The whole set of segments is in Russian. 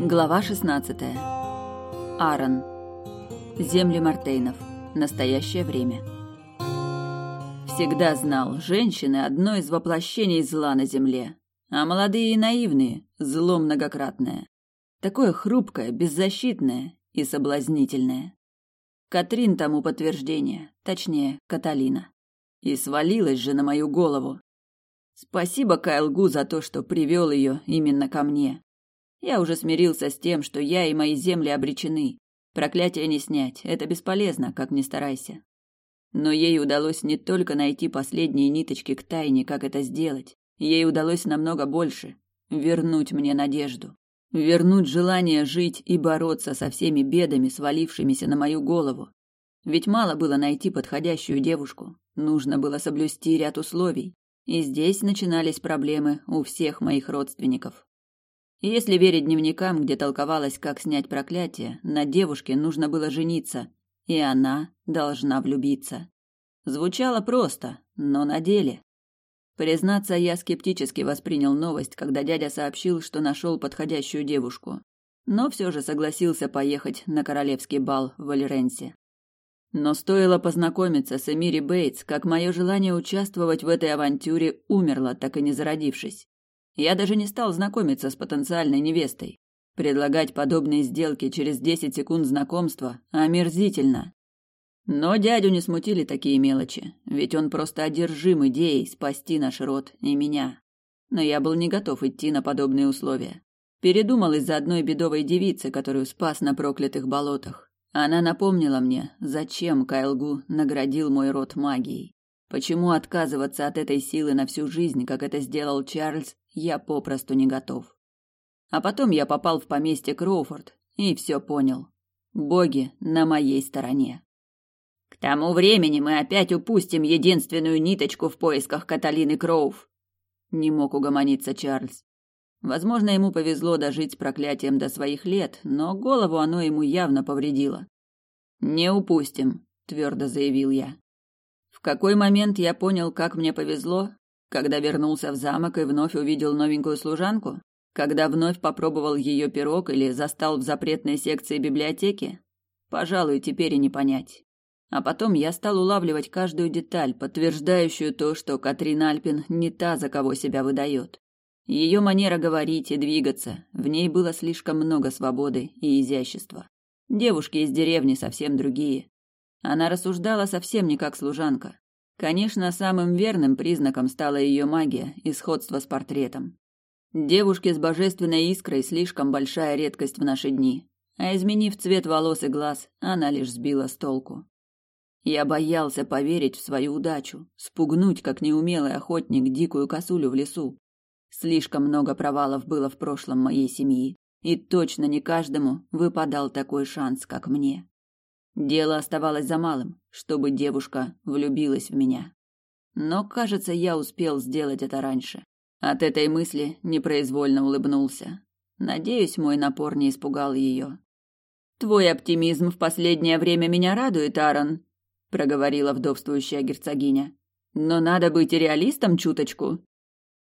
Глава 16. Аарон. Земли Мартейнов. Настоящее время. Всегда знал, женщины – одно из воплощений зла на земле, а молодые и наивные – зло многократное. Такое хрупкое, беззащитное и соблазнительное. Катрин тому подтверждение, точнее, Каталина. И свалилась же на мою голову. Спасибо Кайлгу за то, что привел ее именно ко мне. Я уже смирился с тем, что я и мои земли обречены. Проклятие не снять, это бесполезно, как ни старайся. Но ей удалось не только найти последние ниточки к тайне, как это сделать. Ей удалось намного больше — вернуть мне надежду. Вернуть желание жить и бороться со всеми бедами, свалившимися на мою голову. Ведь мало было найти подходящую девушку. Нужно было соблюсти ряд условий. И здесь начинались проблемы у всех моих родственников. Если верить дневникам, где толковалось, как снять проклятие, на девушке нужно было жениться, и она должна влюбиться. Звучало просто, но на деле. Признаться, я скептически воспринял новость, когда дядя сообщил, что нашел подходящую девушку. Но все же согласился поехать на королевский бал в Валеренсе. Но стоило познакомиться с Эмири Бейтс, как мое желание участвовать в этой авантюре умерло, так и не зародившись. Я даже не стал знакомиться с потенциальной невестой. Предлагать подобные сделки через десять секунд знакомства омерзительно. Но дядю не смутили такие мелочи, ведь он просто одержим идеей спасти наш род и меня. Но я был не готов идти на подобные условия. Передумал из-за одной бедовой девицы, которую спас на проклятых болотах. Она напомнила мне, зачем Кайлгу наградил мой род магией. Почему отказываться от этой силы на всю жизнь, как это сделал Чарльз, я попросту не готов. А потом я попал в поместье Кроуфорд и все понял. Боги на моей стороне. К тому времени мы опять упустим единственную ниточку в поисках Каталины Кроув. Не мог угомониться Чарльз. Возможно, ему повезло дожить с проклятием до своих лет, но голову оно ему явно повредило. Не упустим, твердо заявил я. В какой момент я понял, как мне повезло, когда вернулся в замок и вновь увидел новенькую служанку? Когда вновь попробовал ее пирог или застал в запретной секции библиотеки? Пожалуй, теперь и не понять. А потом я стал улавливать каждую деталь, подтверждающую то, что Катрин Альпин не та, за кого себя выдает. Ее манера говорить и двигаться, в ней было слишком много свободы и изящества. Девушки из деревни совсем другие. Она рассуждала совсем не как служанка. Конечно, самым верным признаком стала ее магия и сходство с портретом. Девушки с божественной искрой слишком большая редкость в наши дни, а изменив цвет волос и глаз, она лишь сбила с толку. Я боялся поверить в свою удачу, спугнуть, как неумелый охотник, дикую косулю в лесу. Слишком много провалов было в прошлом моей семьи, и точно не каждому выпадал такой шанс, как мне. Дело оставалось за малым, чтобы девушка влюбилась в меня. Но, кажется, я успел сделать это раньше. От этой мысли непроизвольно улыбнулся. Надеюсь, мой напор не испугал ее. «Твой оптимизм в последнее время меня радует, Аарон», — проговорила вдовствующая герцогиня. «Но надо быть реалистом чуточку».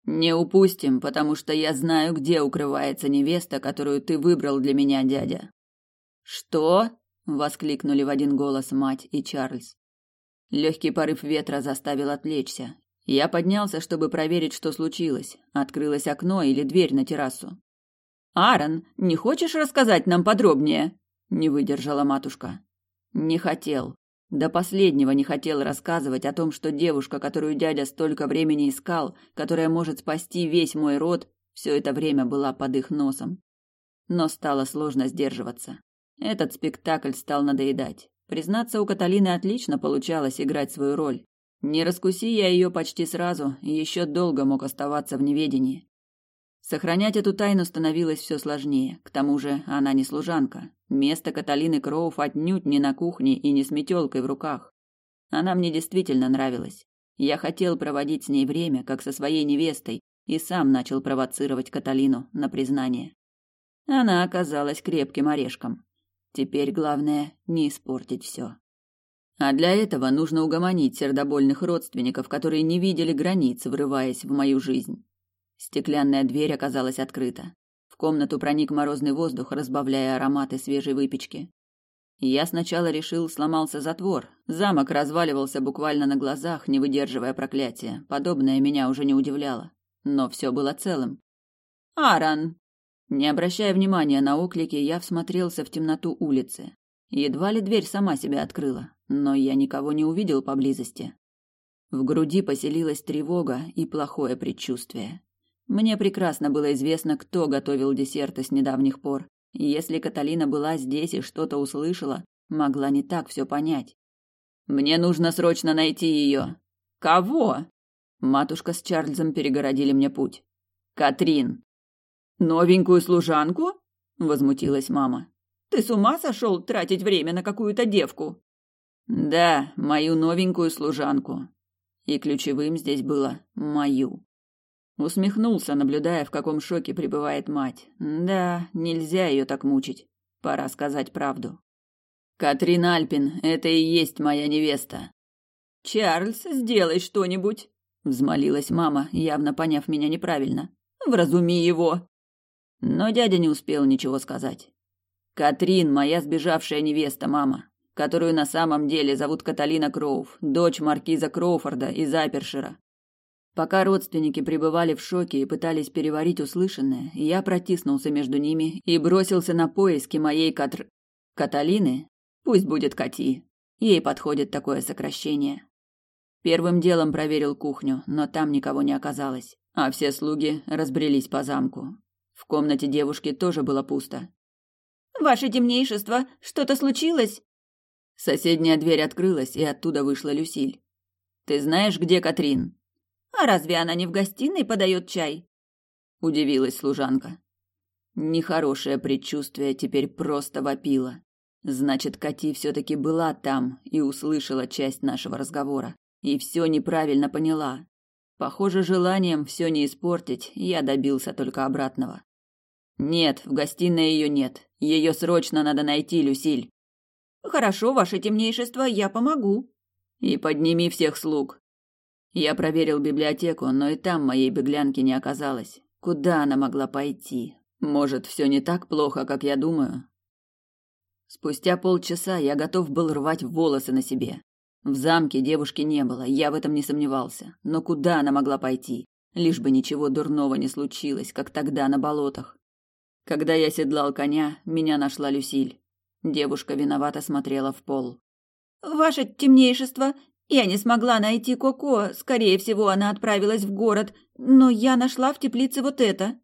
«Не упустим, потому что я знаю, где укрывается невеста, которую ты выбрал для меня, дядя». «Что?» Воскликнули в один голос мать и Чарльз. Легкий порыв ветра заставил отвлечься. Я поднялся, чтобы проверить, что случилось. Открылось окно или дверь на террасу. Аарон, не хочешь рассказать нам подробнее? не выдержала матушка. Не хотел. До последнего не хотел рассказывать о том, что девушка, которую дядя столько времени искал, которая может спасти весь мой род, все это время была под их носом. Но стало сложно сдерживаться. Этот спектакль стал надоедать. Признаться, у Каталины отлично получалось играть свою роль. Не раскуси я ее почти сразу, и еще долго мог оставаться в неведении. Сохранять эту тайну становилось все сложнее. К тому же она не служанка. Место Каталины Кроуф отнюдь не на кухне и не с метелкой в руках. Она мне действительно нравилась. Я хотел проводить с ней время, как со своей невестой, и сам начал провоцировать Каталину на признание. Она оказалась крепким орешком. Теперь главное не испортить все. А для этого нужно угомонить сердобольных родственников, которые не видели границ, врываясь в мою жизнь. Стеклянная дверь оказалась открыта. В комнату проник морозный воздух, разбавляя ароматы свежей выпечки. Я сначала решил, сломался затвор. Замок разваливался буквально на глазах, не выдерживая проклятия. Подобное меня уже не удивляло. Но все было целым. «Аран!» Не обращая внимания на оклики, я всмотрелся в темноту улицы. Едва ли дверь сама себя открыла, но я никого не увидел поблизости. В груди поселилась тревога и плохое предчувствие. Мне прекрасно было известно, кто готовил десерты с недавних пор. Если Каталина была здесь и что-то услышала, могла не так все понять. Мне нужно срочно найти ее. Кого? Матушка с Чарльзом перегородили мне путь. Катрин. Новенькую служанку? возмутилась мама. Ты с ума сошел тратить время на какую-то девку? Да, мою новенькую служанку. И ключевым здесь было мою. Усмехнулся, наблюдая, в каком шоке пребывает мать. Да, нельзя ее так мучить. Пора сказать правду. Катрин Альпин, это и есть моя невеста. Чарльз, сделай что-нибудь, взмолилась мама, явно поняв меня неправильно. Вразуми его. Но дядя не успел ничего сказать. Катрин, моя сбежавшая невеста, мама, которую на самом деле зовут Каталина Кроув, дочь маркиза Кроуфорда из Апершира. Пока родственники пребывали в шоке и пытались переварить услышанное, я протиснулся между ними и бросился на поиски моей Катр... Каталины. Пусть будет Кати. Ей подходит такое сокращение. Первым делом проверил кухню, но там никого не оказалось, а все слуги разбрелись по замку. В комнате девушки тоже было пусто. «Ваше темнейшество, что-то случилось?» Соседняя дверь открылась, и оттуда вышла Люсиль. «Ты знаешь, где Катрин?» А разве она не в гостиной подает чай? Удивилась служанка. Нехорошее предчувствие теперь просто вопило. Значит, Кати все-таки была там и услышала часть нашего разговора. И все неправильно поняла. Похоже, желанием все не испортить, я добился только обратного. Нет, в гостиной ее нет. Ее срочно надо найти, Люсиль. Хорошо, ваше темнейшество, я помогу. И подними всех слуг. Я проверил библиотеку, но и там моей беглянки не оказалось. Куда она могла пойти? Может, все не так плохо, как я думаю? Спустя полчаса я готов был рвать волосы на себе. В замке девушки не было, я в этом не сомневался. Но куда она могла пойти? Лишь бы ничего дурного не случилось, как тогда на болотах. Когда я седлал коня, меня нашла Люсиль. Девушка виновато смотрела в пол. «Ваше темнейшество, я не смогла найти Коко, скорее всего, она отправилась в город, но я нашла в теплице вот это.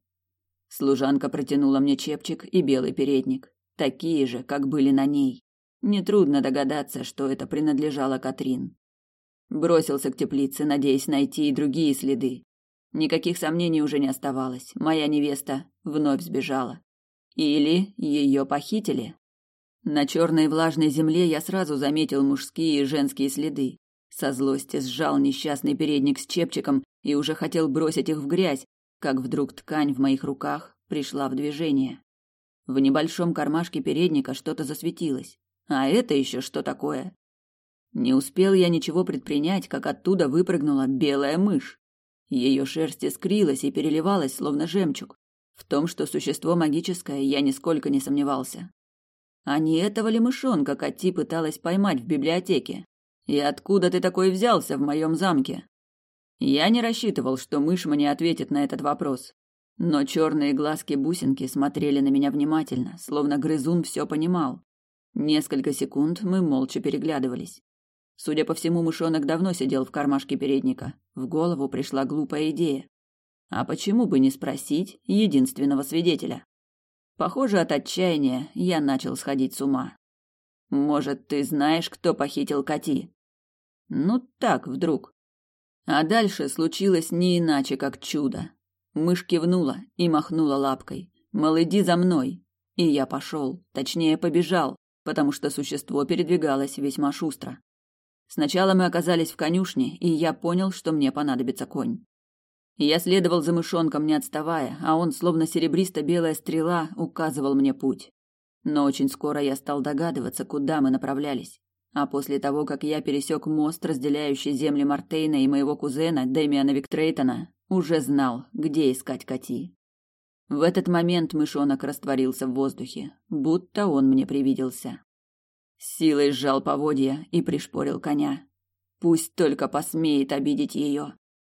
Служанка протянула мне чепчик и белый передник, такие же, как были на ней. Нетрудно догадаться, что это принадлежало Катрин. Бросился к теплице, надеясь найти и другие следы. Никаких сомнений уже не оставалось. Моя невеста вновь сбежала. Или ее похитили. На черной влажной земле я сразу заметил мужские и женские следы. Со злости сжал несчастный передник с чепчиком и уже хотел бросить их в грязь, как вдруг ткань в моих руках пришла в движение. В небольшом кармашке передника что-то засветилось. А это еще что такое? Не успел я ничего предпринять, как оттуда выпрыгнула белая мышь. Ее шерсть искрилась и переливалась, словно жемчуг. В том, что существо магическое, я нисколько не сомневался. А не этого ли мышонка Кати пыталась поймать в библиотеке? И откуда ты такой взялся в моем замке? Я не рассчитывал, что мышь мне ответит на этот вопрос. Но черные глазки-бусинки смотрели на меня внимательно, словно грызун все понимал. Несколько секунд мы молча переглядывались. Судя по всему, мышонок давно сидел в кармашке передника. В голову пришла глупая идея. А почему бы не спросить единственного свидетеля? Похоже, от отчаяния я начал сходить с ума. Может, ты знаешь, кто похитил Кати? Ну так, вдруг. А дальше случилось не иначе, как чудо. Мышь кивнула и махнула лапкой. Мол, иди за мной. И я пошел, точнее побежал, потому что существо передвигалось весьма шустро. Сначала мы оказались в конюшне, и я понял, что мне понадобится конь. Я следовал за мышонком, не отставая, а он, словно серебристо-белая стрела, указывал мне путь. Но очень скоро я стал догадываться, куда мы направлялись. А после того, как я пересек мост, разделяющий земли Мартейна и моего кузена Дэмиана Виктрейтона, уже знал, где искать Кати. В этот момент мышонок растворился в воздухе, будто он мне привиделся. силой сжал поводья и пришпорил коня. Пусть только посмеет обидеть ее.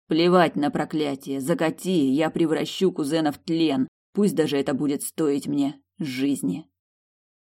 Плевать на проклятие, закати, я превращу кузена в тлен, пусть даже это будет стоить мне жизни.